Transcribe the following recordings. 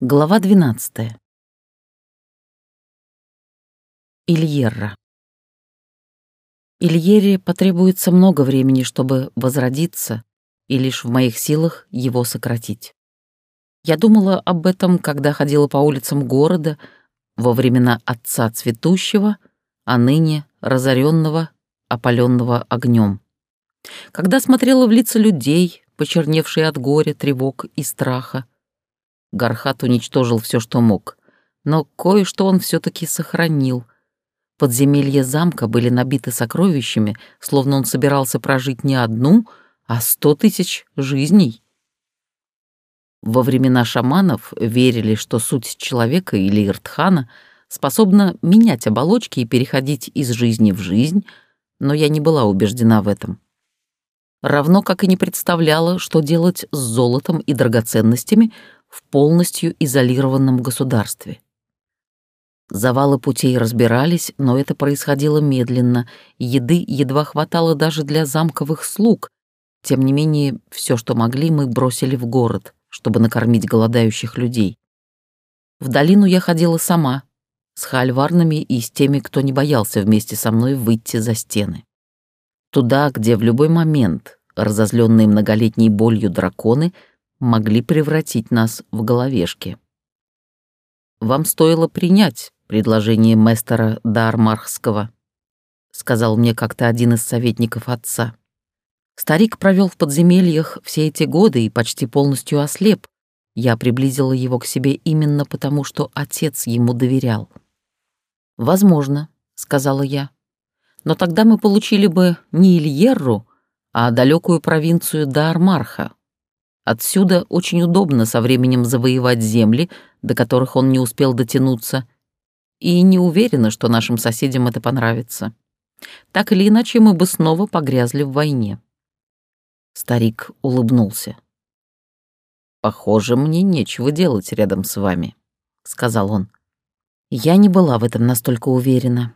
Глава 12. Ильерра. Ильере потребуется много времени, чтобы возродиться, и лишь в моих силах его сократить. Я думала об этом, когда ходила по улицам города во времена отца цветущего, а ныне разоренного, опаленного огнем. Когда смотрела в лица людей, почерневшие от горя, тревог и страха, Гархат уничтожил все, что мог, но кое-что он все-таки сохранил. Подземелья замка были набиты сокровищами, словно он собирался прожить не одну, а сто тысяч жизней. Во времена шаманов верили, что суть человека или Иртхана способна менять оболочки и переходить из жизни в жизнь, но я не была убеждена в этом равно как и не представляла, что делать с золотом и драгоценностями, в полностью изолированном государстве. Завалы путей разбирались, но это происходило медленно, еды едва хватало даже для замковых слуг. Тем не менее, все, что могли, мы бросили в город, чтобы накормить голодающих людей. В долину я ходила сама, с хальварнами и с теми, кто не боялся вместе со мной выйти за стены. Туда, где в любой момент разозленные многолетней болью драконы могли превратить нас в головешки. «Вам стоило принять предложение мэстера Дармархского», сказал мне как-то один из советников отца. Старик провел в подземельях все эти годы и почти полностью ослеп. Я приблизила его к себе именно потому, что отец ему доверял. «Возможно», — сказала я. «Но тогда мы получили бы не Ильерру, а далекую провинцию Даармарха, Отсюда очень удобно со временем завоевать земли, до которых он не успел дотянуться, и не уверена, что нашим соседям это понравится. Так или иначе, мы бы снова погрязли в войне. Старик улыбнулся. «Похоже, мне нечего делать рядом с вами», — сказал он. Я не была в этом настолько уверена.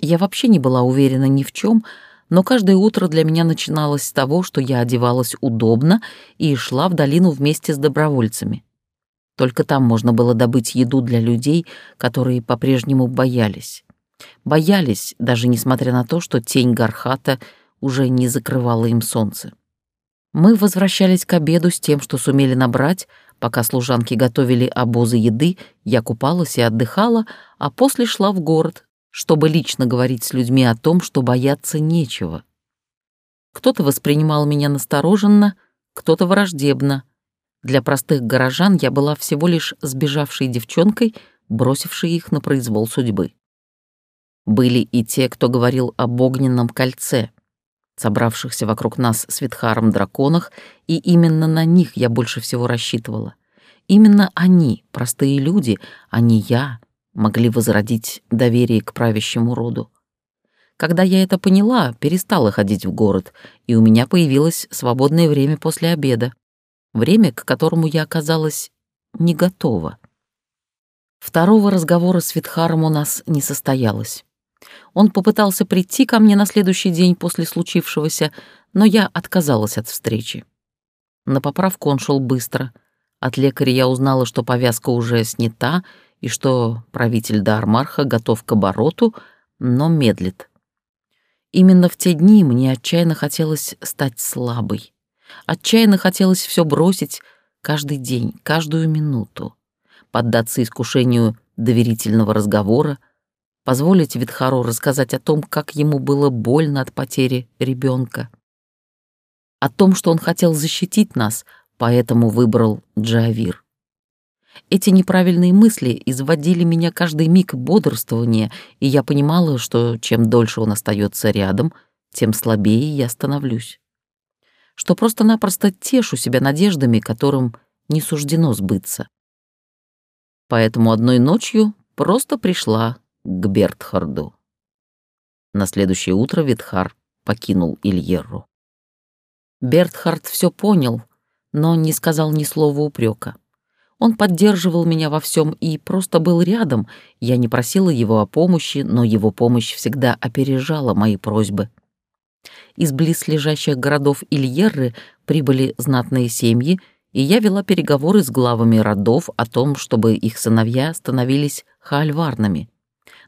Я вообще не была уверена ни в чем, но каждое утро для меня начиналось с того, что я одевалась удобно и шла в долину вместе с добровольцами. Только там можно было добыть еду для людей, которые по-прежнему боялись. Боялись, даже несмотря на то, что тень Гархата уже не закрывала им солнце. Мы возвращались к обеду с тем, что сумели набрать, пока служанки готовили обозы еды, я купалась и отдыхала, а после шла в город, чтобы лично говорить с людьми о том, что бояться нечего. Кто-то воспринимал меня настороженно, кто-то враждебно. Для простых горожан я была всего лишь сбежавшей девчонкой, бросившей их на произвол судьбы. Были и те, кто говорил об огненном кольце, собравшихся вокруг нас с Витхаром драконах, и именно на них я больше всего рассчитывала. Именно они, простые люди, а не я, могли возродить доверие к правящему роду. Когда я это поняла, перестала ходить в город, и у меня появилось свободное время после обеда. Время, к которому я оказалась не готова. Второго разговора с Витхаром у нас не состоялось. Он попытался прийти ко мне на следующий день после случившегося, но я отказалась от встречи. На поправку он шел быстро. От лекаря я узнала, что повязка уже снята, и что правитель Дармарха готов к обороту, но медлит. Именно в те дни мне отчаянно хотелось стать слабой. Отчаянно хотелось все бросить каждый день, каждую минуту, поддаться искушению доверительного разговора, позволить Витхару рассказать о том, как ему было больно от потери ребенка, о том, что он хотел защитить нас, поэтому выбрал Джавир. Эти неправильные мысли изводили меня каждый миг бодрствования, и я понимала, что чем дольше он остается рядом, тем слабее я становлюсь. Что просто-напросто тешу себя надеждами, которым не суждено сбыться. Поэтому одной ночью просто пришла к Бертхарду. На следующее утро Витхар покинул Ильерру. Бертхард все понял, но не сказал ни слова упрека. Он поддерживал меня во всем и просто был рядом. Я не просила его о помощи, но его помощь всегда опережала мои просьбы. Из близлежащих городов Ильерры прибыли знатные семьи, и я вела переговоры с главами родов о том, чтобы их сыновья становились хаальварнами.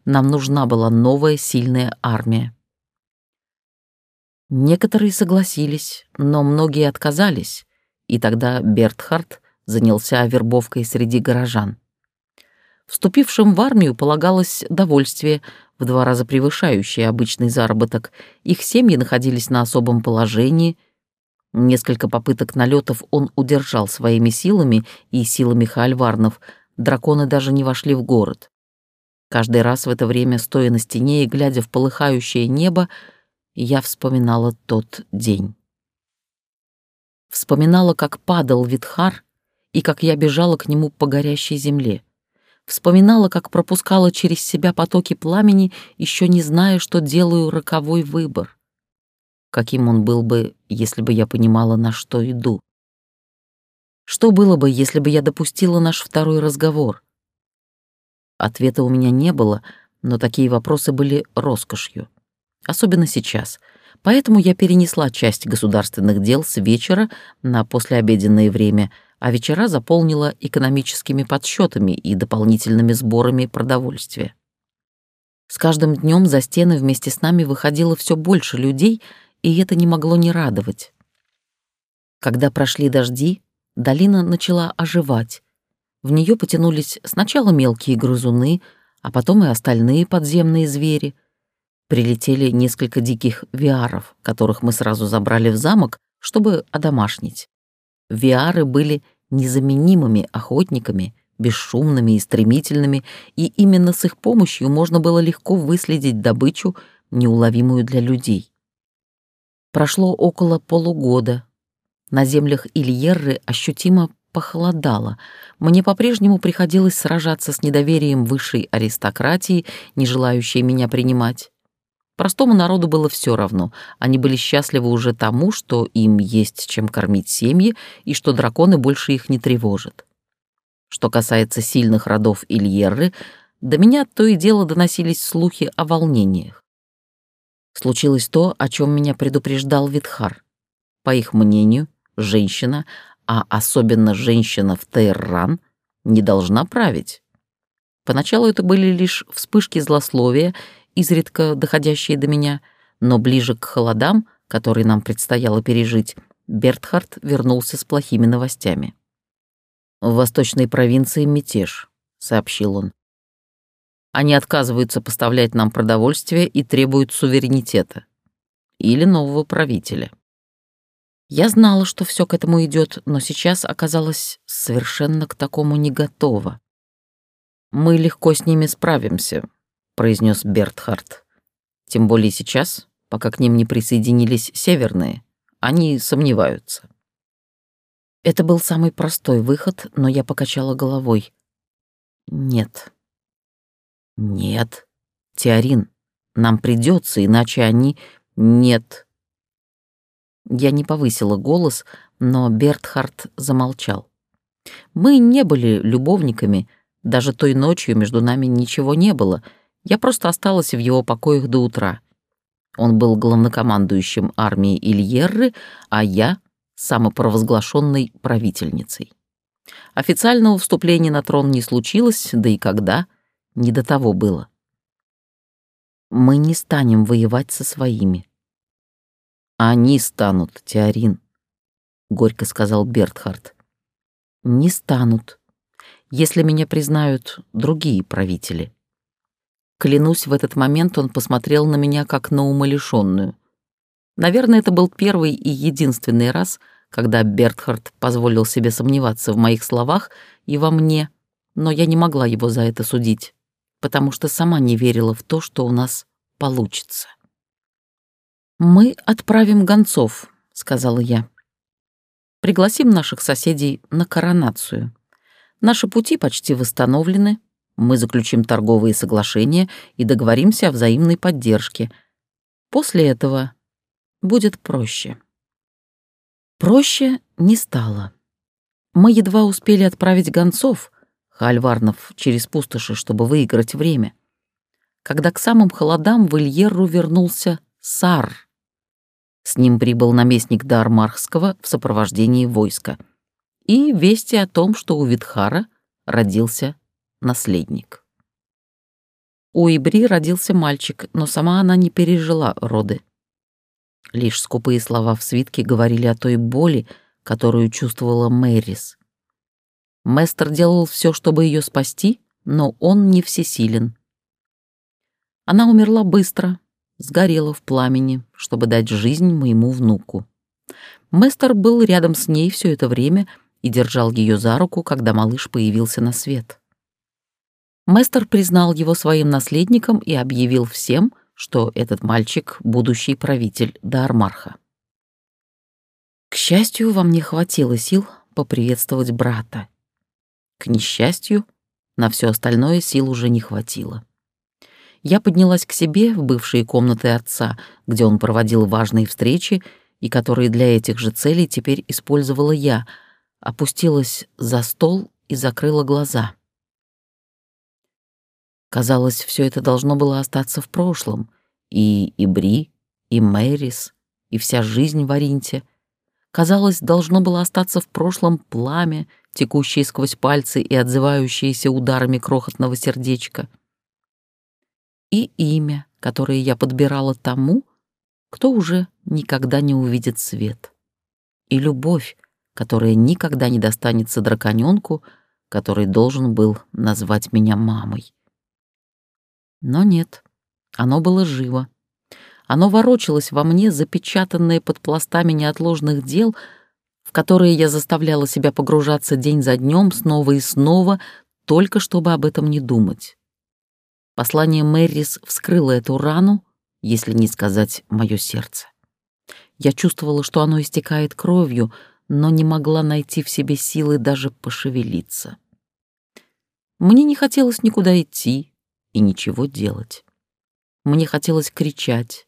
Нам нужна была новая сильная армия. Некоторые согласились, но многие отказались, и тогда Бертхард занялся вербовкой среди горожан. Вступившим в армию полагалось довольствие, в два раза превышающее обычный заработок. Их семьи находились на особом положении. Несколько попыток налетов он удержал своими силами и силами хаальварнов. Драконы даже не вошли в город. Каждый раз в это время, стоя на стене и глядя в полыхающее небо, я вспоминала тот день. Вспоминала, как падал Витхар и как я бежала к нему по горящей земле. Вспоминала, как пропускала через себя потоки пламени, еще не зная, что делаю роковой выбор. Каким он был бы, если бы я понимала, на что иду? Что было бы, если бы я допустила наш второй разговор? Ответа у меня не было, но такие вопросы были роскошью. Особенно сейчас. Поэтому я перенесла часть государственных дел с вечера на послеобеденное время, а вечера заполнила экономическими подсчетами и дополнительными сборами продовольствия. С каждым днем за стены вместе с нами выходило все больше людей, и это не могло не радовать. Когда прошли дожди, долина начала оживать. В нее потянулись сначала мелкие грызуны, а потом и остальные подземные звери. Прилетели несколько диких виаров, которых мы сразу забрали в замок, чтобы одомашнить. Виары были незаменимыми охотниками, бесшумными и стремительными, и именно с их помощью можно было легко выследить добычу, неуловимую для людей. Прошло около полугода. На землях Ильерры ощутимо похолодало. Мне по-прежнему приходилось сражаться с недоверием высшей аристократии, не желающей меня принимать. Простому народу было все равно. Они были счастливы уже тому, что им есть чем кормить семьи и что драконы больше их не тревожат. Что касается сильных родов Ильерры, до меня то и дело доносились слухи о волнениях. Случилось то, о чем меня предупреждал Витхар. По их мнению, женщина, а особенно женщина в Тейрран, не должна править. Поначалу это были лишь вспышки злословия, изредка доходящие до меня, но ближе к холодам, которые нам предстояло пережить, Бертхард вернулся с плохими новостями. «В восточной провинции мятеж», — сообщил он. «Они отказываются поставлять нам продовольствие и требуют суверенитета. Или нового правителя». Я знала, что все к этому идет, но сейчас оказалась совершенно к такому не готова. «Мы легко с ними справимся», — произнес Бертхард. «Тем более сейчас, пока к ним не присоединились северные. Они сомневаются». Это был самый простой выход, но я покачала головой. «Нет». «Нет. Теорин, нам придется, иначе они...» «Нет», я не повысила голос, но Бертхард замолчал. Мы не были любовниками, даже той ночью между нами ничего не было. Я просто осталась в его покоях до утра. Он был главнокомандующим армии Ильерры, а я — самопровозглашенной правительницей. Официального вступления на трон не случилось, да и когда, не до того было. Мы не станем воевать со своими. «Они станут, Теорин», — горько сказал Бертхард. «Не станут, если меня признают другие правители». Клянусь, в этот момент он посмотрел на меня как на умалишенную. Наверное, это был первый и единственный раз, когда Бертхард позволил себе сомневаться в моих словах и во мне, но я не могла его за это судить, потому что сама не верила в то, что у нас получится. «Мы отправим гонцов», — сказала я. «Пригласим наших соседей на коронацию. Наши пути почти восстановлены, мы заключим торговые соглашения и договоримся о взаимной поддержке. После этого будет проще». Проще не стало. Мы едва успели отправить гонцов, Хальварнов, через пустоши, чтобы выиграть время. Когда к самым холодам в Ильерру вернулся Сар — с ним прибыл наместник Дармархского в сопровождении войска. и вести о том, что у Витхара родился наследник. У Ибри родился мальчик, но сама она не пережила роды. Лишь скупые слова в свитке говорили о той боли, которую чувствовала Мэрис. Местер делал все, чтобы ее спасти, но он не всесилен. Она умерла быстро, сгорела в пламени, чтобы дать жизнь моему внуку. Местер был рядом с ней все это время и держал ее за руку, когда малыш появился на свет. Местер признал его своим наследником и объявил всем, что этот мальчик — будущий правитель Даармарха. К счастью, во мне хватило сил поприветствовать брата. К несчастью, на все остальное сил уже не хватило. Я поднялась к себе в бывшие комнаты отца, где он проводил важные встречи и которые для этих же целей теперь использовала я, опустилась за стол и закрыла глаза. Казалось, все это должно было остаться в прошлом. И Ибри, и Мэрис, и вся жизнь в Аринте. Казалось, должно было остаться в прошлом пламя, текущее сквозь пальцы и отзывающееся ударами крохотного сердечка. И имя, которое я подбирала тому, кто уже никогда не увидит свет. И любовь, которая никогда не достанется драконёнку, который должен был назвать меня мамой. Но нет, оно было живо. Оно ворочалось во мне, запечатанное под пластами неотложных дел, в которые я заставляла себя погружаться день за днем снова и снова, только чтобы об этом не думать. Послание Мэрис вскрыло эту рану, если не сказать мое сердце. Я чувствовала, что оно истекает кровью, но не могла найти в себе силы даже пошевелиться. Мне не хотелось никуда идти, и ничего делать. Мне хотелось кричать.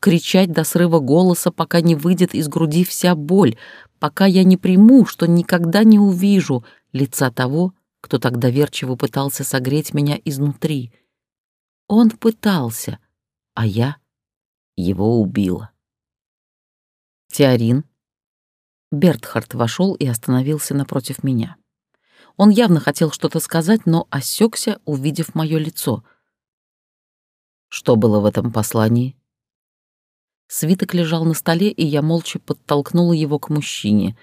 Кричать до срыва голоса, пока не выйдет из груди вся боль, пока я не приму, что никогда не увижу лица того, кто так доверчиво пытался согреть меня изнутри. Он пытался, а я его убила. Теорин. Бертхард вошел и остановился напротив меня. Он явно хотел что-то сказать, но осекся, увидев мое лицо. Что было в этом послании? Свиток лежал на столе, и я молча подтолкнула его к мужчине.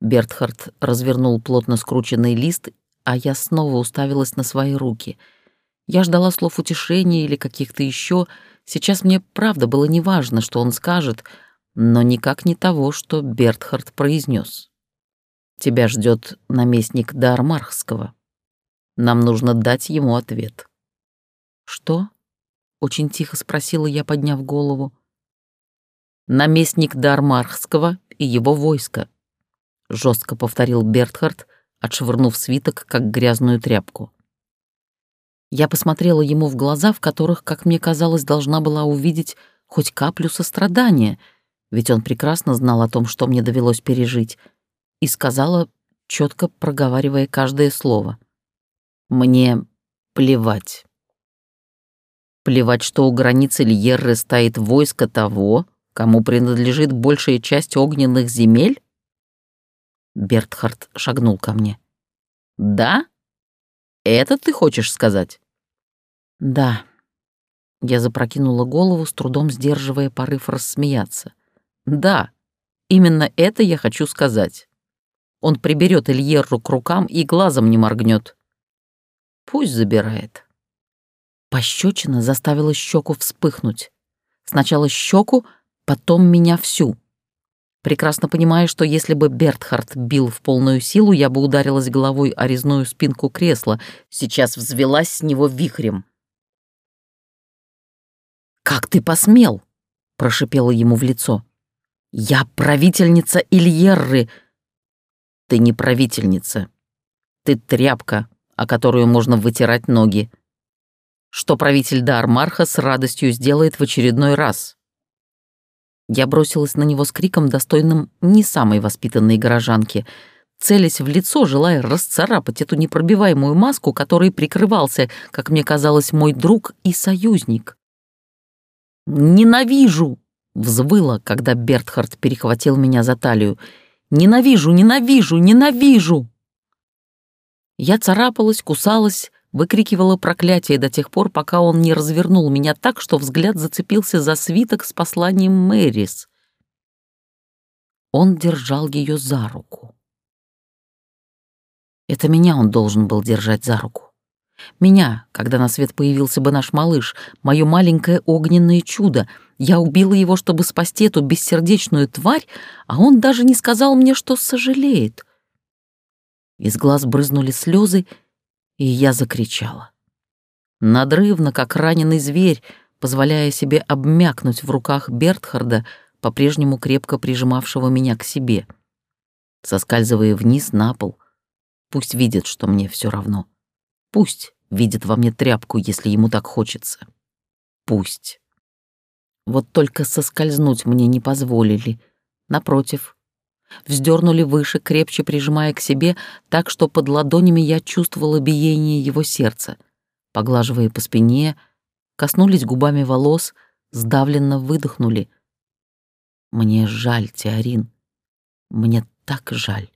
Бертхард развернул плотно скрученный лист, а я снова уставилась на свои руки. Я ждала слов утешения или каких-то еще. Сейчас мне правда было неважно, что он скажет, но никак не того, что Бертхард произнес. Тебя ждет наместник Дармархского. Нам нужно дать ему ответ». «Что?» — очень тихо спросила я, подняв голову. «Наместник Дармархского и его войско», — жестко повторил Бертхард, отшвырнув свиток, как грязную тряпку. Я посмотрела ему в глаза, в которых, как мне казалось, должна была увидеть хоть каплю сострадания, ведь он прекрасно знал о том, что мне довелось пережить — и сказала, четко проговаривая каждое слово. «Мне плевать. Плевать, что у границы Льерры стоит войско того, кому принадлежит большая часть огненных земель?» Бертхард шагнул ко мне. «Да? Это ты хочешь сказать?» «Да». Я запрокинула голову, с трудом сдерживая порыв рассмеяться. «Да, именно это я хочу сказать. Он приберет Ильерру к рукам и глазом не моргнет. Пусть забирает. Пощечина заставила щеку вспыхнуть. Сначала щеку, потом меня всю. Прекрасно понимая, что если бы Бертхард бил в полную силу, я бы ударилась головой о резную спинку кресла, сейчас взвелась с него вихрем. «Как ты посмел?» — прошипела ему в лицо. «Я правительница Ильерры!» Ты не правительница. Ты тряпка, о которую можно вытирать ноги. Что правитель Дармарха с радостью сделает в очередной раз. Я бросилась на него с криком, достойным не самой воспитанной горожанки, целясь в лицо, желая расцарапать эту непробиваемую маску, которой прикрывался, как мне казалось, мой друг и союзник. «Ненавижу!» — взвыла, когда Бертхард перехватил меня за талию — Ненавижу, ненавижу, ненавижу!» Я царапалась, кусалась, выкрикивала проклятие до тех пор, пока он не развернул меня так, что взгляд зацепился за свиток с посланием Мэрис. Он держал ее за руку. Это меня он должен был держать за руку. Меня, когда на свет появился бы наш малыш, мое маленькое огненное чудо. Я убила его, чтобы спасти эту бессердечную тварь, а он даже не сказал мне, что сожалеет. Из глаз брызнули слезы, и я закричала. Надрывно, как раненый зверь, позволяя себе обмякнуть в руках Бертхарда, по-прежнему крепко прижимавшего меня к себе. Соскальзывая вниз на пол, пусть видит, что мне все равно. Пусть видит во мне тряпку, если ему так хочется. Пусть. Вот только соскользнуть мне не позволили. Напротив, вздернули выше, крепче прижимая к себе, так что под ладонями я чувствовала биение его сердца. Поглаживая по спине, коснулись губами волос, сдавленно выдохнули. «Мне жаль, Теорин. Мне так жаль».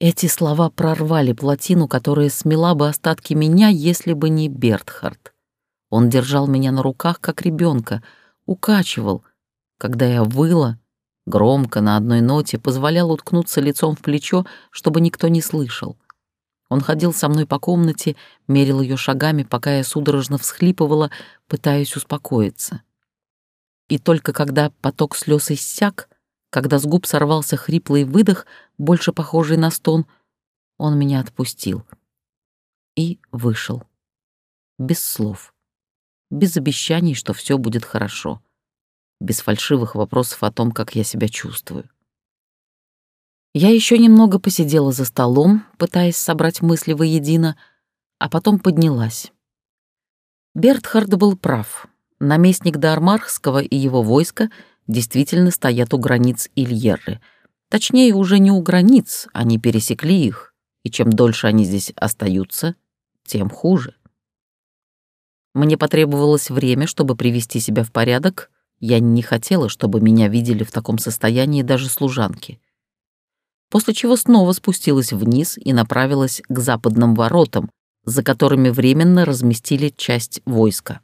Эти слова прорвали плотину, которая смела бы остатки меня, если бы не Бертхард. Он держал меня на руках, как ребенка, укачивал. Когда я выла, громко на одной ноте, позволял уткнуться лицом в плечо, чтобы никто не слышал. Он ходил со мной по комнате, мерил ее шагами, пока я судорожно всхлипывала, пытаясь успокоиться. И только когда поток слез иссяк, когда с губ сорвался хриплый выдох, больше похожий на стон, он меня отпустил. И вышел. Без слов. Без обещаний, что все будет хорошо. Без фальшивых вопросов о том, как я себя чувствую. Я еще немного посидела за столом, пытаясь собрать мысли воедино, а потом поднялась. Бертхард был прав. Наместник Дармархского и его войско — действительно стоят у границ Ильерры. Точнее, уже не у границ, они пересекли их, и чем дольше они здесь остаются, тем хуже. Мне потребовалось время, чтобы привести себя в порядок. Я не хотела, чтобы меня видели в таком состоянии даже служанки. После чего снова спустилась вниз и направилась к западным воротам, за которыми временно разместили часть войска.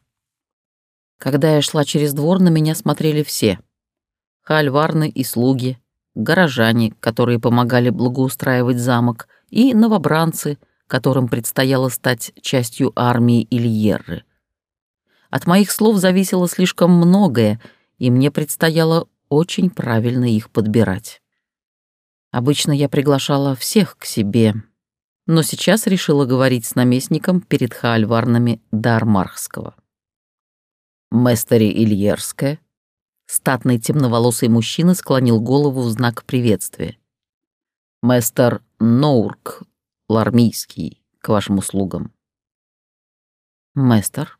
Когда я шла через двор, на меня смотрели все — хальварны и слуги, горожане, которые помогали благоустраивать замок, и новобранцы, которым предстояло стать частью армии Ильерры. От моих слов зависело слишком многое, и мне предстояло очень правильно их подбирать. Обычно я приглашала всех к себе, но сейчас решила говорить с наместником перед хаальварнами Дармархского. Местери Ильерская, Статный темноволосый мужчина склонил голову в знак приветствия. «Мэстер Ноурк, Лармийский, к вашим услугам». «Мэстер», —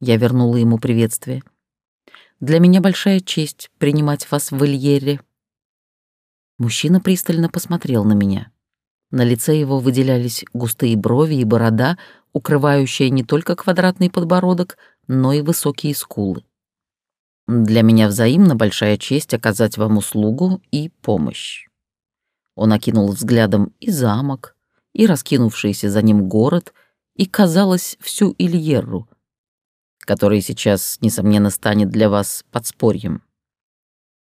я вернула ему приветствие, — «для меня большая честь принимать вас в Ильере». Мужчина пристально посмотрел на меня. На лице его выделялись густые брови и борода, укрывающая не только квадратный подбородок, но и высокие скулы. Для меня взаимно большая честь оказать вам услугу и помощь. Он окинул взглядом и замок, и раскинувшийся за ним город, и, казалось, всю Ильерру, который сейчас, несомненно, станет для вас подспорьем.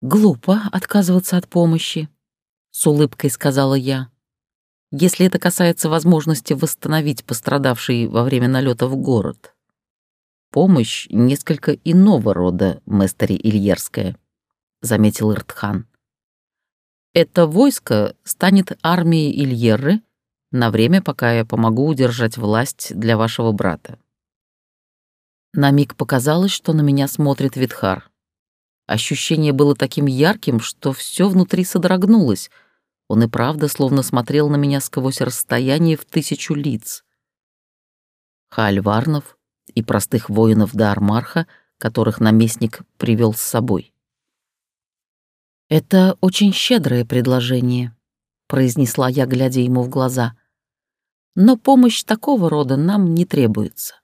«Глупо отказываться от помощи», — с улыбкой сказала я. «Если это касается возможности восстановить пострадавший во время налета в город» помощь несколько иного рода, мэстери Ильерская», — заметил Иртхан. «Это войско станет армией Ильерры на время, пока я помогу удержать власть для вашего брата». На миг показалось, что на меня смотрит Витхар. Ощущение было таким ярким, что все внутри содрогнулось. Он и правда словно смотрел на меня сквозь расстояние в тысячу лиц. Халь Варнов, и простых воинов Даармарха, которых наместник привел с собой. «Это очень щедрое предложение», — произнесла я, глядя ему в глаза. «Но помощь такого рода нам не требуется».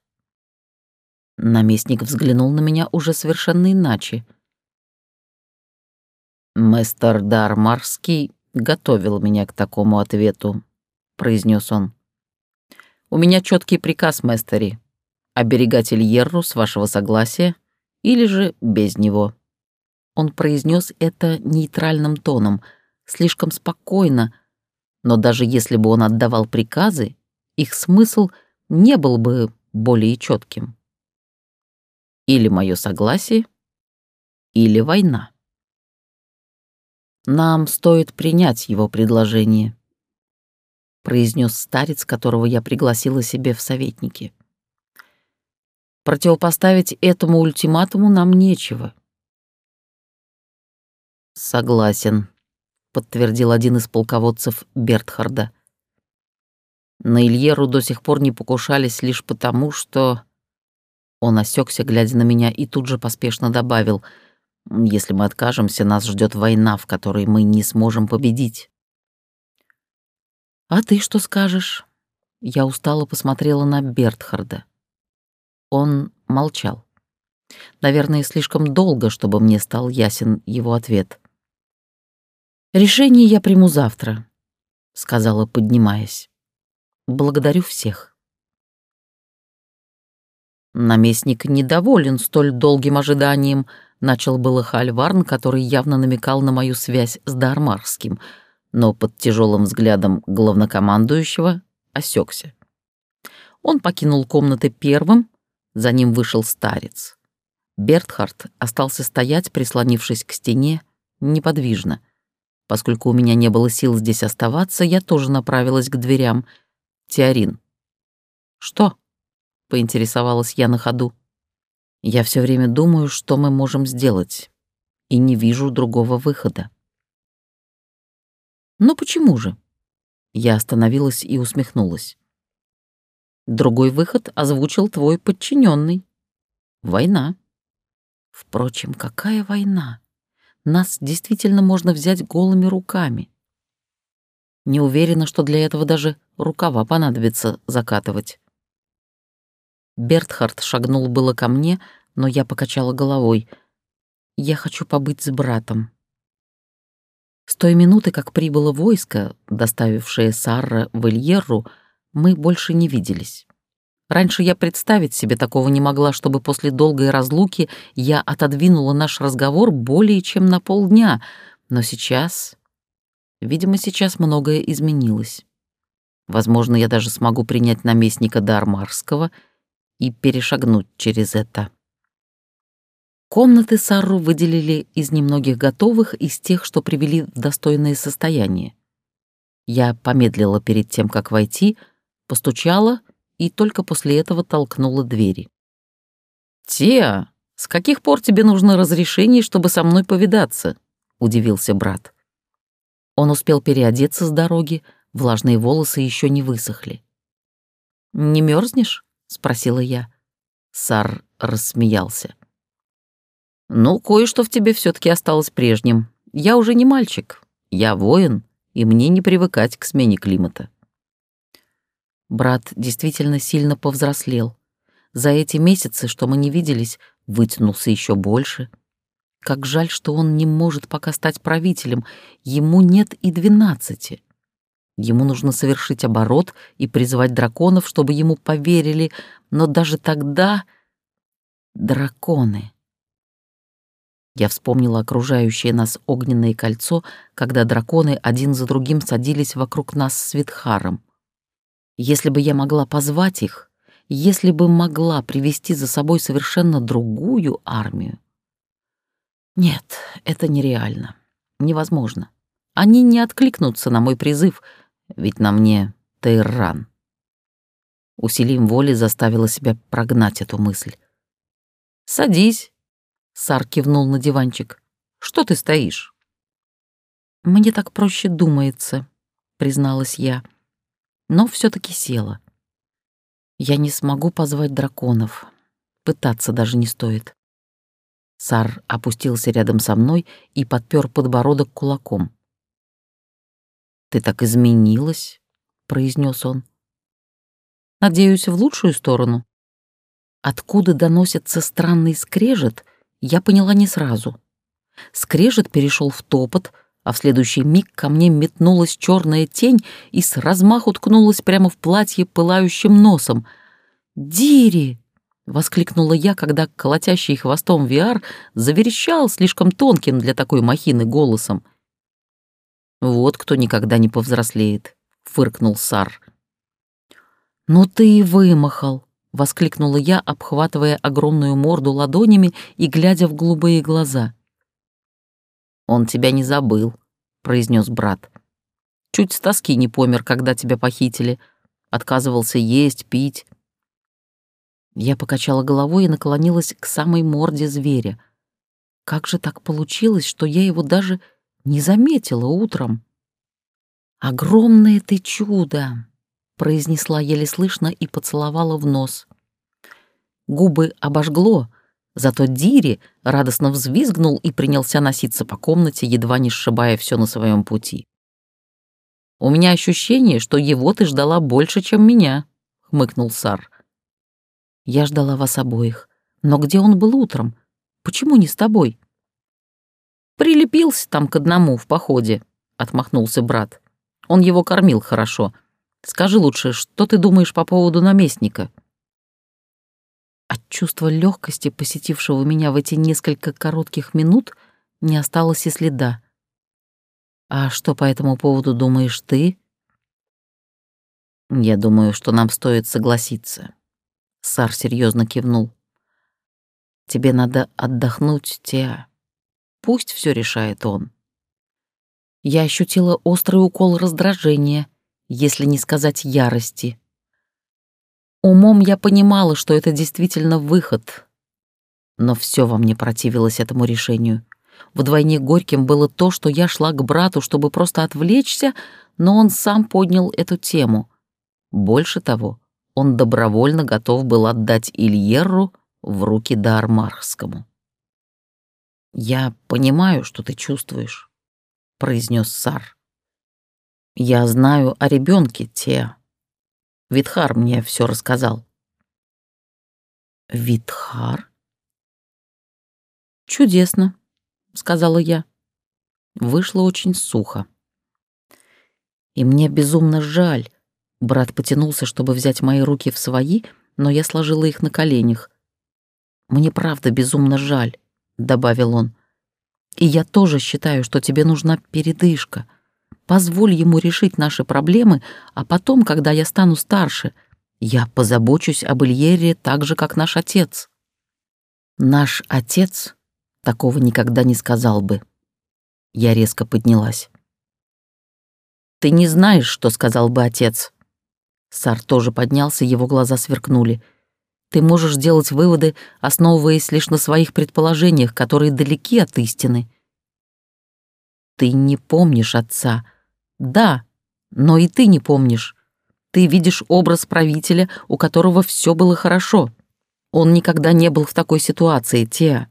Наместник взглянул на меня уже совершенно иначе. «Мэстер Дармарский готовил меня к такому ответу», — произнес он. «У меня четкий приказ, Мэстери, оберегать Ильерру с вашего согласия или же без него». Он произнес это нейтральным тоном, слишком спокойно, но даже если бы он отдавал приказы, их смысл не был бы более четким. Или мое согласие, или война. Нам стоит принять его предложение, произнес старец, которого я пригласила себе в советники. Противопоставить этому ультиматуму нам нечего. Согласен, подтвердил один из полководцев Бертхарда. На Ильеру до сих пор не покушались лишь потому, что... Он осекся, глядя на меня, и тут же поспешно добавил, «Если мы откажемся, нас ждет война, в которой мы не сможем победить». «А ты что скажешь?» Я устало посмотрела на Бертхарда. Он молчал. Наверное, слишком долго, чтобы мне стал ясен его ответ. «Решение я приму завтра», — сказала, поднимаясь. «Благодарю всех». Наместник недоволен столь долгим ожиданием, начал было Хальварн, который явно намекал на мою связь с Дармарским, но под тяжелым взглядом главнокомандующего осекся. Он покинул комнаты первым, за ним вышел старец. Бертхард остался стоять, прислонившись к стене, неподвижно — Поскольку у меня не было сил здесь оставаться, я тоже направилась к дверям. Теорин. «Что?» — поинтересовалась я на ходу. «Я все время думаю, что мы можем сделать, и не вижу другого выхода». «Но почему же?» Я остановилась и усмехнулась. «Другой выход озвучил твой подчиненный. Война». Впрочем, какая война? нас действительно можно взять голыми руками. Не уверена, что для этого даже рукава понадобится закатывать. Бертхард шагнул было ко мне, но я покачала головой. Я хочу побыть с братом. С той минуты, как прибыло войско, доставившее Сарра в Ильерру, мы больше не виделись. Раньше я представить себе такого не могла, чтобы после долгой разлуки я отодвинула наш разговор более чем на полдня, но сейчас... Видимо, сейчас многое изменилось. Возможно, я даже смогу принять наместника Дармарского и перешагнуть через это. Комнаты Сарру выделили из немногих готовых, из тех, что привели в достойное состояние. Я помедлила перед тем, как войти, постучала — и только после этого толкнула двери. «Теа, с каких пор тебе нужно разрешение, чтобы со мной повидаться?» — удивился брат. Он успел переодеться с дороги, влажные волосы еще не высохли. «Не мерзнешь? Спросила я. Сар рассмеялся. «Ну, кое-что в тебе все таки осталось прежним. Я уже не мальчик, я воин, и мне не привыкать к смене климата». Брат действительно сильно повзрослел. За эти месяцы, что мы не виделись, вытянулся еще больше. Как жаль, что он не может пока стать правителем. Ему нет и двенадцати. Ему нужно совершить оборот и призвать драконов, чтобы ему поверили, но даже тогда... Драконы. Я вспомнила окружающее нас огненное кольцо, когда драконы один за другим садились вокруг нас с Витхаром. Если бы я могла позвать их, если бы могла привести за собой совершенно другую армию. Нет, это нереально, невозможно. Они не откликнутся на мой призыв, ведь на мне Тейран. Усилием воли заставила себя прогнать эту мысль. «Садись», — Сар кивнул на диванчик. «Что ты стоишь?» «Мне так проще думается», — призналась я но все таки села. Я не смогу позвать драконов. Пытаться даже не стоит. Сар опустился рядом со мной и подпер подбородок кулаком. «Ты так изменилась», — произнес он. «Надеюсь, в лучшую сторону». Откуда доносится странный скрежет, я поняла не сразу. Скрежет перешел в топот, а в следующий миг ко мне метнулась черная тень и с размаху ткнулась прямо в платье пылающим носом. «Дири!» — воскликнула я, когда колотящий хвостом Виар заверещал слишком тонким для такой махины голосом. «Вот кто никогда не повзрослеет», — фыркнул Сар. «Ну ты и вымахал!» — воскликнула я, обхватывая огромную морду ладонями и глядя в голубые глаза. «Он тебя не забыл», — произнес брат. «Чуть с тоски не помер, когда тебя похитили. Отказывался есть, пить. Я покачала головой и наклонилась к самой морде зверя. Как же так получилось, что я его даже не заметила утром? «Огромное ты чудо!» — произнесла еле слышно и поцеловала в нос. Губы обожгло, зато Дири радостно взвизгнул и принялся носиться по комнате, едва не сшибая все на своем пути. «У меня ощущение, что его ты ждала больше, чем меня», — хмыкнул Сар. Я ждала вас обоих. Но где он был утром? Почему не с тобой?» «Прилепился там к одному в походе», — отмахнулся брат. «Он его кормил хорошо. Скажи лучше, что ты думаешь по поводу наместника?» От чувства легкости, посетившего меня в эти несколько коротких минут, не осталось и следа. «А что по этому поводу думаешь ты?» «Я думаю, что нам стоит согласиться», Сар серьезно кивнул. «Тебе надо отдохнуть, Теа. Пусть все решает он». Я ощутила острый укол раздражения, если не сказать ярости. Умом я понимала, что это действительно выход, но все во мне противилось этому решению. Вдвойне горьким было то, что я шла к брату, чтобы просто отвлечься, но он сам поднял эту тему. Больше того, он добровольно готов был отдать Ильерру в руки Дармархскому. «Я понимаю, что ты чувствуешь», — произнес Сар. «Я знаю о ребенке, Теа. Витхар мне все рассказал». «Витхар?» «Чудесно», — сказала я. Вышло очень сухо. И мне безумно жаль, Брат потянулся, чтобы взять мои руки в свои, но я сложила их на коленях. «Мне правда безумно жаль», — добавил он. «И я тоже считаю, что тебе нужна передышка. Позволь ему решить наши проблемы, а потом, когда я стану старше, я позабочусь об Ильере так же, как наш отец». «Наш отец» такого никогда не сказал бы. Я резко поднялась. «Ты не знаешь, что сказал бы отец», Сар тоже поднялся, его глаза сверкнули. «Ты можешь делать выводы, основываясь лишь на своих предположениях, которые далеки от истины». «Ты не помнишь отца». «Да, но и ты не помнишь. Ты видишь образ правителя, у которого все было хорошо. Он никогда не был в такой ситуации, Теа.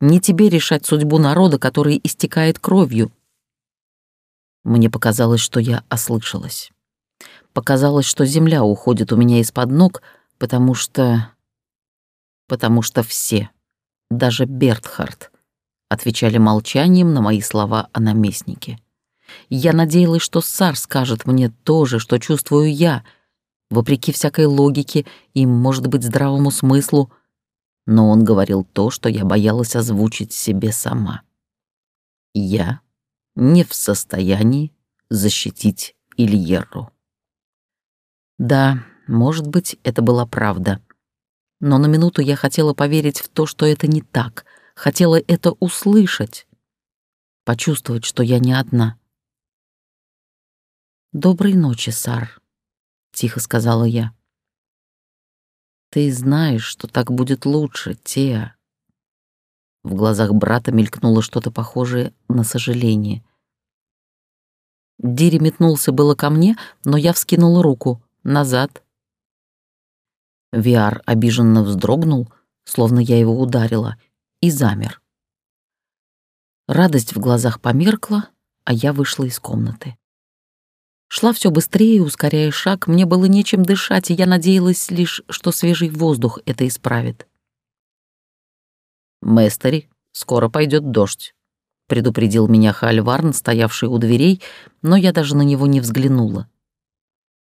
Не тебе решать судьбу народа, который истекает кровью». Мне показалось, что я ослышалась. Показалось, что земля уходит у меня из-под ног, потому что... Потому что все, даже Бертхард, отвечали молчанием на мои слова о наместнике. Я надеялась, что Сар скажет мне то же, что чувствую я, вопреки всякой логике и, может быть, здравому смыслу, но он говорил то, что я боялась озвучить себе сама. Я не в состоянии защитить Ильерру. Да, может быть, это была правда. Но на минуту я хотела поверить в то, что это не так, хотела это услышать, почувствовать, что я не одна. «Доброй ночи, Сар», — тихо сказала я. «Ты знаешь, что так будет лучше, Теа». В глазах брата мелькнуло что-то похожее на сожаление. Дири метнулся было ко мне, но я вскинула руку — назад». Виар обиженно вздрогнул, словно я его ударила, и замер. Радость в глазах померкла, а я вышла из комнаты. Шла все быстрее, ускоряя шаг, мне было нечем дышать, и я надеялась лишь, что свежий воздух это исправит. «Мэстери, скоро пойдет дождь», — предупредил меня Хальварн, стоявший у дверей, но я даже на него не взглянула.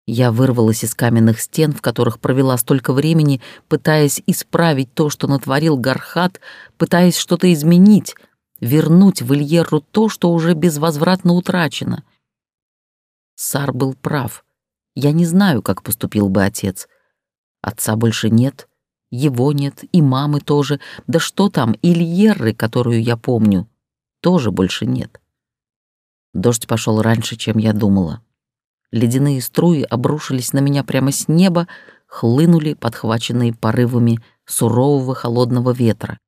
Я вырвалась из каменных стен, в которых провела столько времени, пытаясь исправить то, что натворил Гархат, пытаясь что-то изменить, вернуть в Ильеру то, что уже безвозвратно утрачено. Сар был прав. Я не знаю, как поступил бы отец. Отца больше нет, его нет, и мамы тоже. Да что там, Ильеры, которую я помню, тоже больше нет. Дождь пошел раньше, чем я думала. Ледяные струи обрушились на меня прямо с неба, хлынули, подхваченные порывами сурового холодного ветра.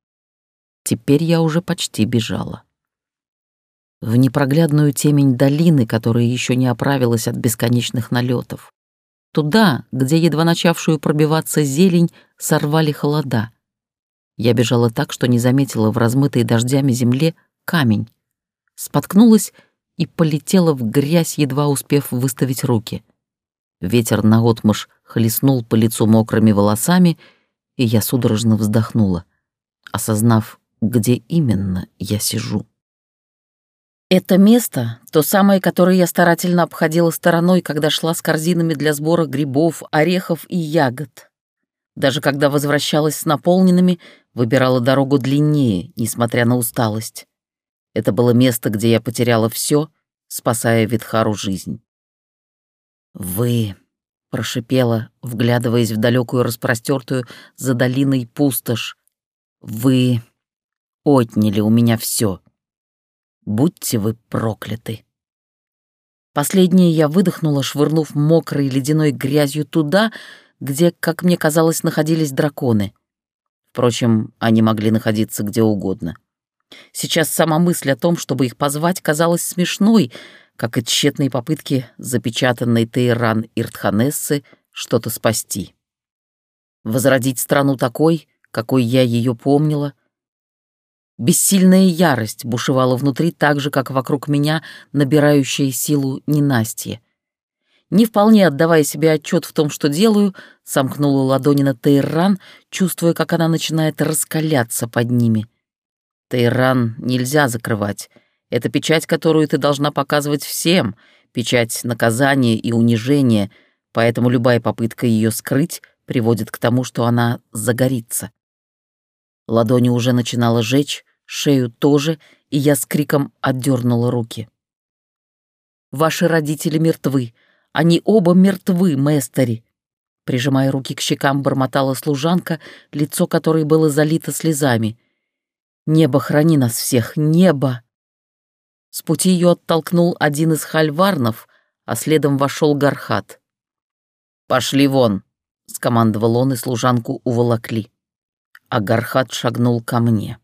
Теперь я уже почти бежала. В непроглядную темень долины, которая еще не оправилась от бесконечных налетов. Туда, где едва начавшую пробиваться зелень, сорвали холода. Я бежала так, что не заметила в размытой дождями земле камень. Споткнулась и полетела в грязь, едва успев выставить руки. Ветер наотмашь хлестнул по лицу мокрыми волосами, и я судорожно вздохнула, осознав, где именно я сижу. Это место — то самое, которое я старательно обходила стороной, когда шла с корзинами для сбора грибов, орехов и ягод. Даже когда возвращалась с наполненными, выбирала дорогу длиннее, несмотря на усталость. Это было место, где я потеряла все, спасая Витхару жизнь. «Вы», — прошипела, вглядываясь в далекую распростертую за долиной пустошь, — «вы отняли у меня все. Будьте вы прокляты. Последнее я выдохнула, швырнув мокрой ледяной грязью туда, где, как мне казалось, находились драконы. Впрочем, они могли находиться где угодно. Сейчас сама мысль о том, чтобы их позвать, казалась смешной, как и тщетные попытки запечатанной Тейран Иртханессы что-то спасти. Возродить страну такой, какой я ее помнила, Бессильная ярость бушевала внутри так же, как вокруг меня набирающая силу ненастье. Не вполне отдавая себе отчет в том, что делаю, сомкнула ладони на Тейран, чувствуя, как она начинает раскаляться под ними. Тейран нельзя закрывать. Это печать, которую ты должна показывать всем, печать наказания и унижения, поэтому любая попытка ее скрыть приводит к тому, что она загорится. Ладони уже начинала жечь, шею тоже, и я с криком отдернула руки. «Ваши родители мертвы. Они оба мертвы, Мэстери!» Прижимая руки к щекам, бормотала служанка, лицо которой было залито слезами. «Небо, храни нас всех! Небо!» С пути ее оттолкнул один из хальварнов, а следом вошел Гархат. «Пошли вон!» — скомандовал он, и служанку уволокли. А Гархат шагнул ко мне.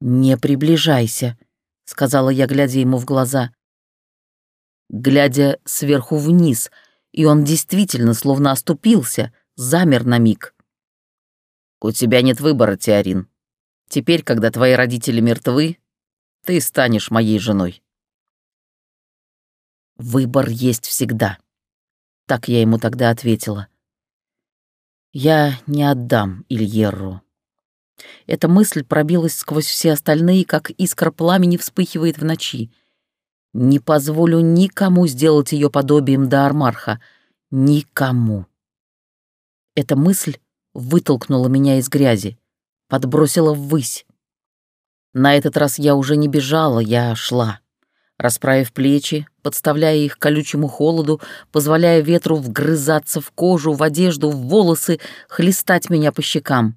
«Не приближайся», — сказала я, глядя ему в глаза. Глядя сверху вниз, и он действительно словно оступился, замер на миг. «У тебя нет выбора, Теорин. Теперь, когда твои родители мертвы, ты станешь моей женой». «Выбор есть всегда», — так я ему тогда ответила. «Я не отдам Ильерру». Эта мысль пробилась сквозь все остальные, как искра пламени вспыхивает в ночи. Не позволю никому сделать ее подобием Даармарха. Никому. Эта мысль вытолкнула меня из грязи, подбросила ввысь. На этот раз я уже не бежала, я шла. Расправив плечи, подставляя их колючему холоду, позволяя ветру вгрызаться в кожу, в одежду, в волосы, хлестать меня по щекам.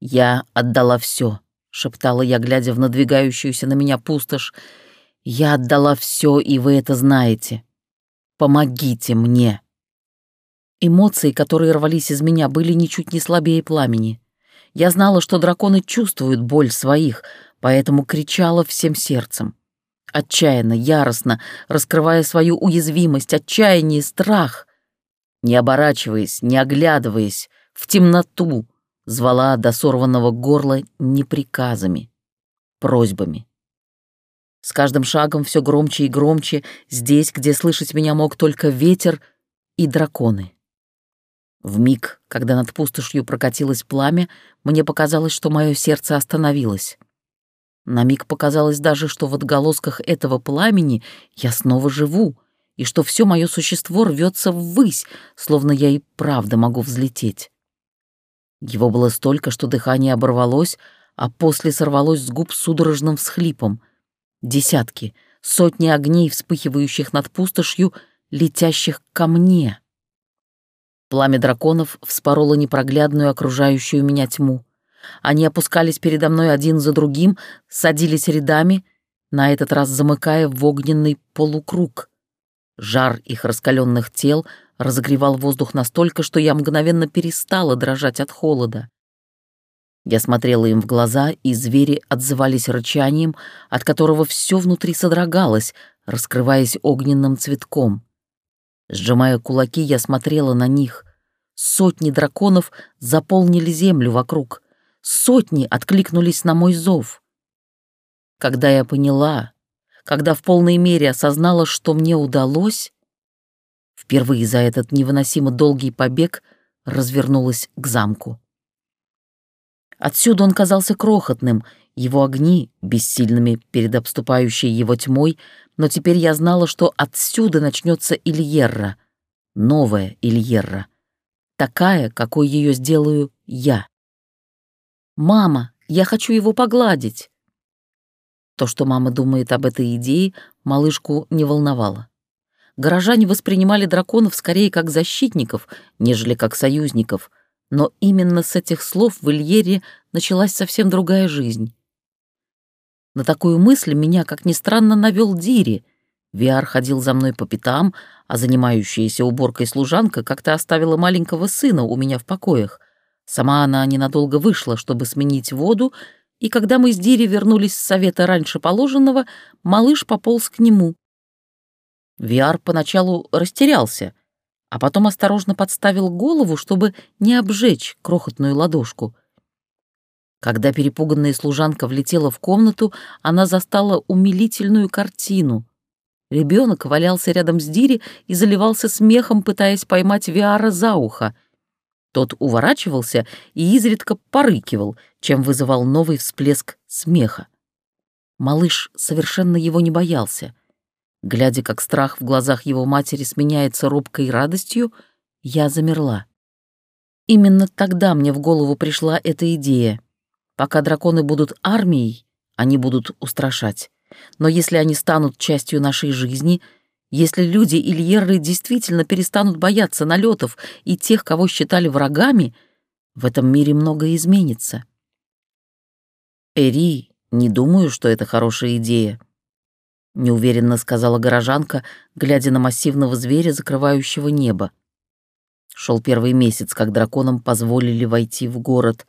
«Я отдала все», — шептала я, глядя в надвигающуюся на меня пустошь. «Я отдала все, и вы это знаете. Помогите мне». Эмоции, которые рвались из меня, были ничуть не слабее пламени. Я знала, что драконы чувствуют боль своих, поэтому кричала всем сердцем. Отчаянно, яростно, раскрывая свою уязвимость, отчаяние, страх. Не оборачиваясь, не оглядываясь, в темноту, звала до сорванного горла не приказами, просьбами. С каждым шагом все громче и громче, здесь, где слышать меня мог только ветер и драконы. В миг, когда над пустошью прокатилось пламя, мне показалось, что мое сердце остановилось. На миг показалось даже, что в отголосках этого пламени я снова живу, и что все мое существо рвется ввысь, словно я и правда могу взлететь. Его было столько, что дыхание оборвалось, а после сорвалось с губ судорожным всхлипом. Десятки, сотни огней, вспыхивающих над пустошью, летящих ко мне. Пламя драконов вспороло непроглядную окружающую меня тьму. Они опускались передо мной один за другим, садились рядами, на этот раз замыкая в огненный полукруг. Жар их раскаленных тел разогревал воздух настолько, что я мгновенно перестала дрожать от холода. Я смотрела им в глаза, и звери отзывались рычанием, от которого все внутри содрогалось, раскрываясь огненным цветком. Сжимая кулаки, я смотрела на них. Сотни драконов заполнили землю вокруг — Сотни откликнулись на мой зов. Когда я поняла, когда в полной мере осознала, что мне удалось, впервые за этот невыносимо долгий побег развернулась к замку. Отсюда он казался крохотным, его огни бессильными перед обступающей его тьмой, но теперь я знала, что отсюда начнется Ильерра, новая Ильерра, такая, какой ее сделаю я. «Мама, я хочу его погладить!» То, что мама думает об этой идее, малышку не волновало. Горожане воспринимали драконов скорее как защитников, нежели как союзников, но именно с этих слов в Ильере началась совсем другая жизнь. На такую мысль меня, как ни странно, навел Дири. Виар ходил за мной по пятам, а занимающаяся уборкой служанка как-то оставила маленького сына у меня в покоях. Сама она ненадолго вышла, чтобы сменить воду, и когда мы с Дири вернулись с совета раньше положенного, малыш пополз к нему. Виар поначалу растерялся, а потом осторожно подставил голову, чтобы не обжечь крохотную ладошку. Когда перепуганная служанка влетела в комнату, она застала умилительную картину. Ребенок валялся рядом с Дири и заливался смехом, пытаясь поймать Виара за ухо — тот уворачивался и изредка порыкивал, чем вызывал новый всплеск смеха. Малыш совершенно его не боялся. Глядя, как страх в глазах его матери сменяется робкой радостью, я замерла. Именно тогда мне в голову пришла эта идея. Пока драконы будут армией, они будут устрашать. Но если они станут частью нашей жизни — если люди Ильерры действительно перестанут бояться налетов и тех, кого считали врагами, в этом мире многое изменится. Эри, не думаю, что это хорошая идея, неуверенно сказала горожанка, глядя на массивного зверя, закрывающего небо. Шел первый месяц, как драконам позволили войти в город.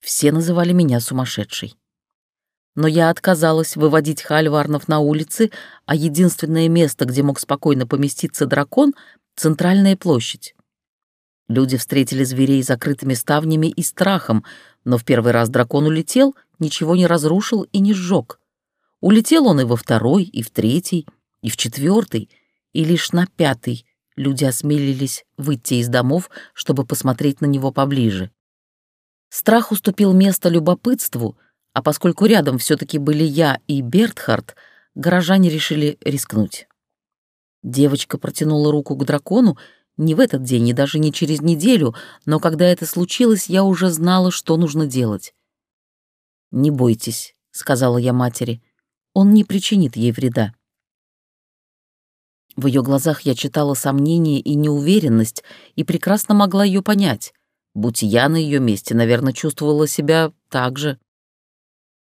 Все называли меня сумасшедшей но я отказалась выводить хальварнов на улицы, а единственное место, где мог спокойно поместиться дракон — центральная площадь. Люди встретили зверей закрытыми ставнями и страхом, но в первый раз дракон улетел, ничего не разрушил и не сжег. Улетел он и во второй, и в третий, и в четвертый, и лишь на пятый люди осмелились выйти из домов, чтобы посмотреть на него поближе. Страх уступил место любопытству — а поскольку рядом все таки были я и Бертхард, горожане решили рискнуть. Девочка протянула руку к дракону не в этот день и даже не через неделю, но когда это случилось, я уже знала, что нужно делать. «Не бойтесь», — сказала я матери, — «он не причинит ей вреда». В ее глазах я читала сомнение и неуверенность и прекрасно могла ее понять. Будь я на ее месте, наверное, чувствовала себя так же.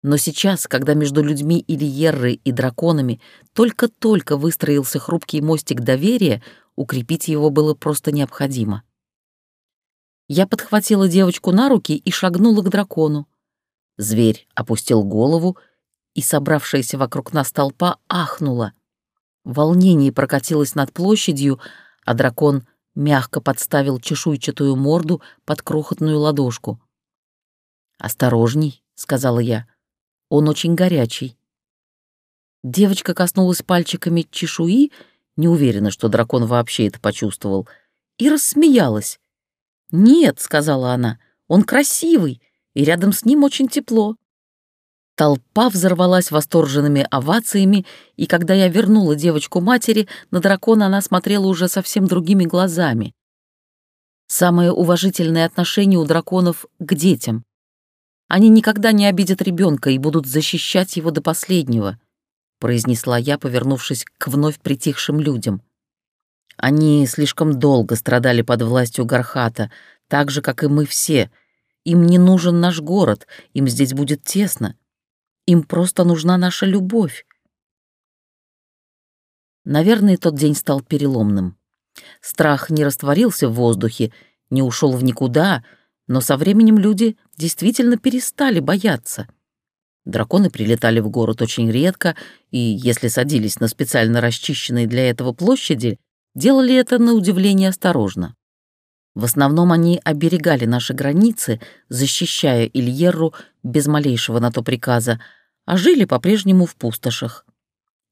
Но сейчас, когда между людьми Ильерры и драконами только-только выстроился хрупкий мостик доверия, укрепить его было просто необходимо. Я подхватила девочку на руки и шагнула к дракону. Зверь опустил голову, и собравшаяся вокруг нас толпа ахнула. Волнение прокатилось над площадью, а дракон мягко подставил чешуйчатую морду под крохотную ладошку. «Осторожней», — сказала я. Он очень горячий. Девочка коснулась пальчиками чешуи, не уверена, что дракон вообще это почувствовал, и рассмеялась. «Нет», — сказала она, — «он красивый, и рядом с ним очень тепло». Толпа взорвалась восторженными овациями, и когда я вернула девочку матери, на дракона она смотрела уже совсем другими глазами. Самое уважительное отношение у драконов к детям. Они никогда не обидят ребенка и будут защищать его до последнего, произнесла я, повернувшись к вновь притихшим людям. Они слишком долго страдали под властью Гархата, так же, как и мы все. Им не нужен наш город, им здесь будет тесно. Им просто нужна наша любовь. Наверное, тот день стал переломным. Страх не растворился в воздухе, не ушел в никуда, но со временем люди действительно перестали бояться. Драконы прилетали в город очень редко, и если садились на специально расчищенные для этого площади, делали это на удивление осторожно. В основном они оберегали наши границы, защищая Ильерру без малейшего на то приказа, а жили по-прежнему в пустошах.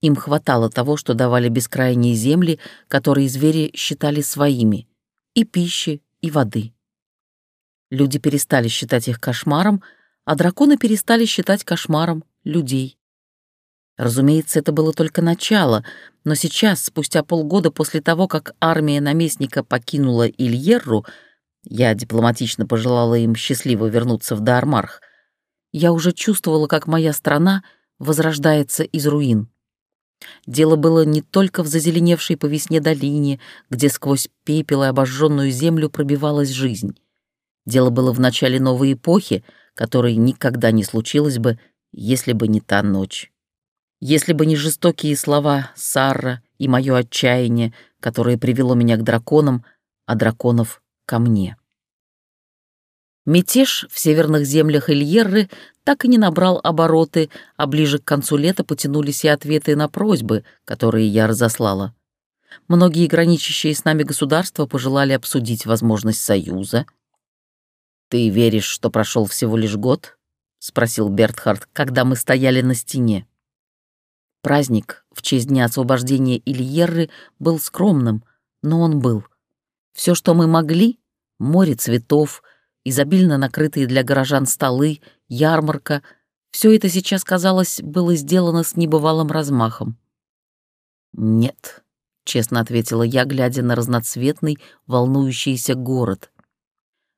Им хватало того, что давали бескрайние земли, которые звери считали своими, и пищи, и воды. Люди перестали считать их кошмаром, а драконы перестали считать кошмаром людей. Разумеется, это было только начало, но сейчас, спустя полгода после того, как армия наместника покинула Ильерру, я дипломатично пожелала им счастливо вернуться в Даармарх — я уже чувствовала, как моя страна возрождается из руин. Дело было не только в зазеленевшей по весне долине, где сквозь пепел и обожженную землю пробивалась жизнь. Дело было в начале новой эпохи, которой никогда не случилось бы, если бы не та ночь. Если бы не жестокие слова Сарра и мое отчаяние, которое привело меня к драконам, а драконов — ко мне. Мятеж в северных землях Ильерры так и не набрал обороты, а ближе к концу лета потянулись и ответы на просьбы, которые я разослала. Многие граничащие с нами государства пожелали обсудить возможность союза. «Ты веришь, что прошел всего лишь год?» — спросил Бертхард, когда мы стояли на стене. Праздник в честь дня освобождения Ильерры был скромным, но он был. Все, что мы могли — море цветов — изобильно накрытые для горожан столы, ярмарка — все это сейчас, казалось, было сделано с небывалым размахом. «Нет», — честно ответила я, глядя на разноцветный, волнующийся город.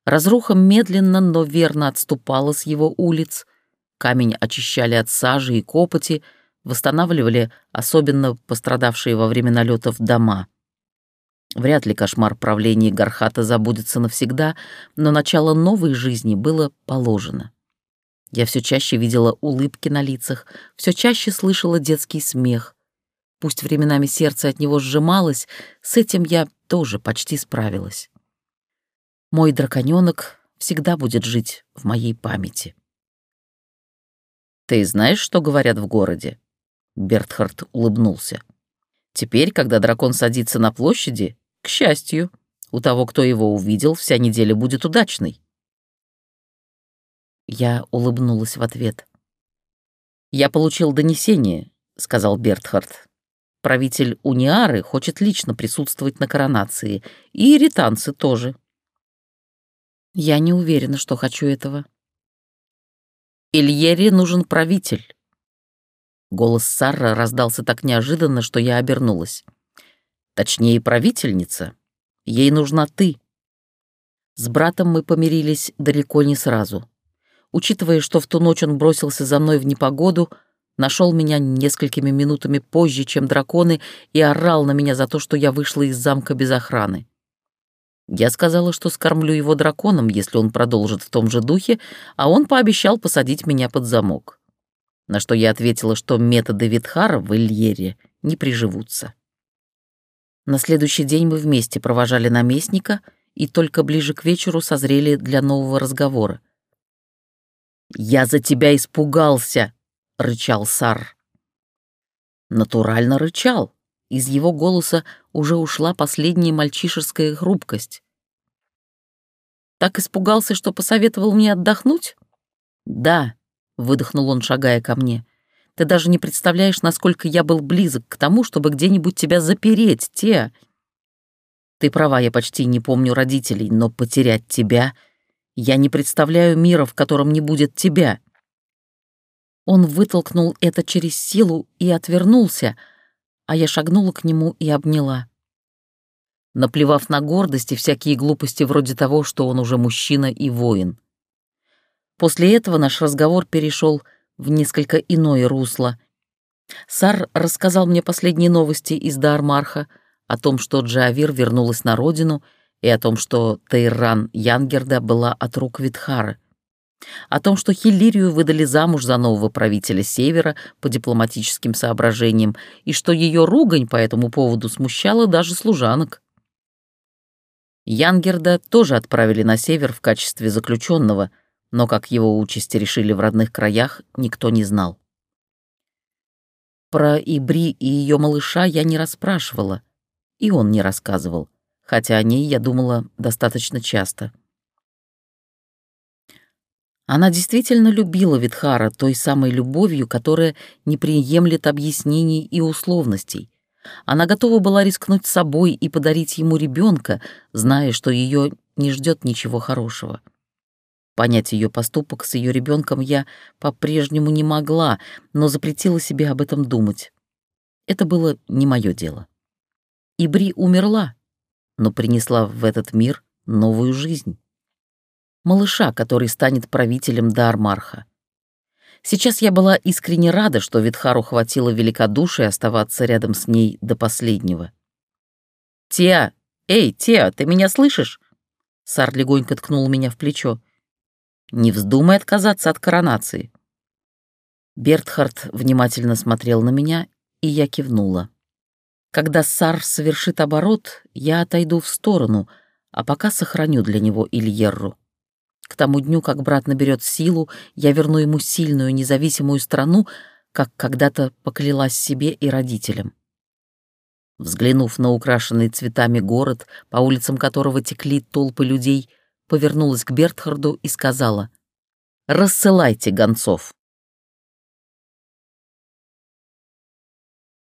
Разруха медленно, но верно отступала с его улиц. Камень очищали от сажи и копоти, восстанавливали особенно пострадавшие во время налетов дома. Вряд ли кошмар правления Гархата забудется навсегда, но начало новой жизни было положено. Я все чаще видела улыбки на лицах, все чаще слышала детский смех. Пусть временами сердце от него сжималось, с этим я тоже почти справилась. Мой драконёнок всегда будет жить в моей памяти. «Ты знаешь, что говорят в городе?» Бертхард улыбнулся. Теперь, когда дракон садится на площади, к счастью, у того, кто его увидел, вся неделя будет удачной. Я улыбнулась в ответ. «Я получил донесение», — сказал Бертхард. «Правитель Униары хочет лично присутствовать на коронации, и ританцы тоже». «Я не уверена, что хочу этого». «Ильере нужен правитель. Голос Сарра раздался так неожиданно, что я обернулась. Точнее, правительница. Ей нужна ты. С братом мы помирились далеко не сразу. Учитывая, что в ту ночь он бросился за мной в непогоду, нашел меня несколькими минутами позже, чем драконы, и орал на меня за то, что я вышла из замка без охраны. Я сказала, что скормлю его драконом, если он продолжит в том же духе, а он пообещал посадить меня под замок на что я ответила, что методы Витхара в Ильере не приживутся. На следующий день мы вместе провожали наместника и только ближе к вечеру созрели для нового разговора. «Я за тебя испугался!» — рычал Сар. Натурально рычал. Из его голоса уже ушла последняя мальчишеская хрупкость. «Так испугался, что посоветовал мне отдохнуть?» «Да, — выдохнул он, шагая ко мне. «Ты даже не представляешь, насколько я был близок к тому, чтобы где-нибудь тебя запереть, те...» «Ты права, я почти не помню родителей, но потерять тебя... Я не представляю мира, в котором не будет тебя». Он вытолкнул это через силу и отвернулся, а я шагнула к нему и обняла. Наплевав на гордость и всякие глупости вроде того, что он уже мужчина и воин. После этого наш разговор перешел в несколько иное русло. Сар рассказал мне последние новости из Даармарха о том, что Джавир вернулась на родину, и о том, что Тейран Янгерда была от рук Витхары, о том, что Хиллирию выдали замуж за нового правителя Севера по дипломатическим соображениям, и что ее ругань по этому поводу смущала даже служанок. Янгерда тоже отправили на север в качестве заключенного — но как его участи решили в родных краях, никто не знал. Про Ибри и ее малыша я не расспрашивала, и он не рассказывал, хотя о ней я думала достаточно часто. Она действительно любила Витхара той самой любовью, которая не приемлет объяснений и условностей. Она готова была рискнуть собой и подарить ему ребенка, зная, что ее не ждет ничего хорошего. Понять ее поступок с ее ребенком я по-прежнему не могла, но запретила себе об этом думать. Это было не мое дело. Ибри умерла, но принесла в этот мир новую жизнь. Малыша, который станет правителем Дармарха. Сейчас я была искренне рада, что Витхару хватило великодушия оставаться рядом с ней до последнего. «Теа! Эй, Теа, ты меня слышишь?» Сар легонько ткнул меня в плечо. Не вздумай отказаться от коронации». Бертхард внимательно смотрел на меня, и я кивнула. Когда Сар совершит оборот, я отойду в сторону, а пока сохраню для него Ильерру. К тому дню, как брат наберет силу, я верну ему сильную независимую страну, как когда-то поклялась себе и родителям. Взглянув на украшенный цветами город, по улицам которого текли толпы людей, повернулась к Бертхарду и сказала «Рассылайте гонцов».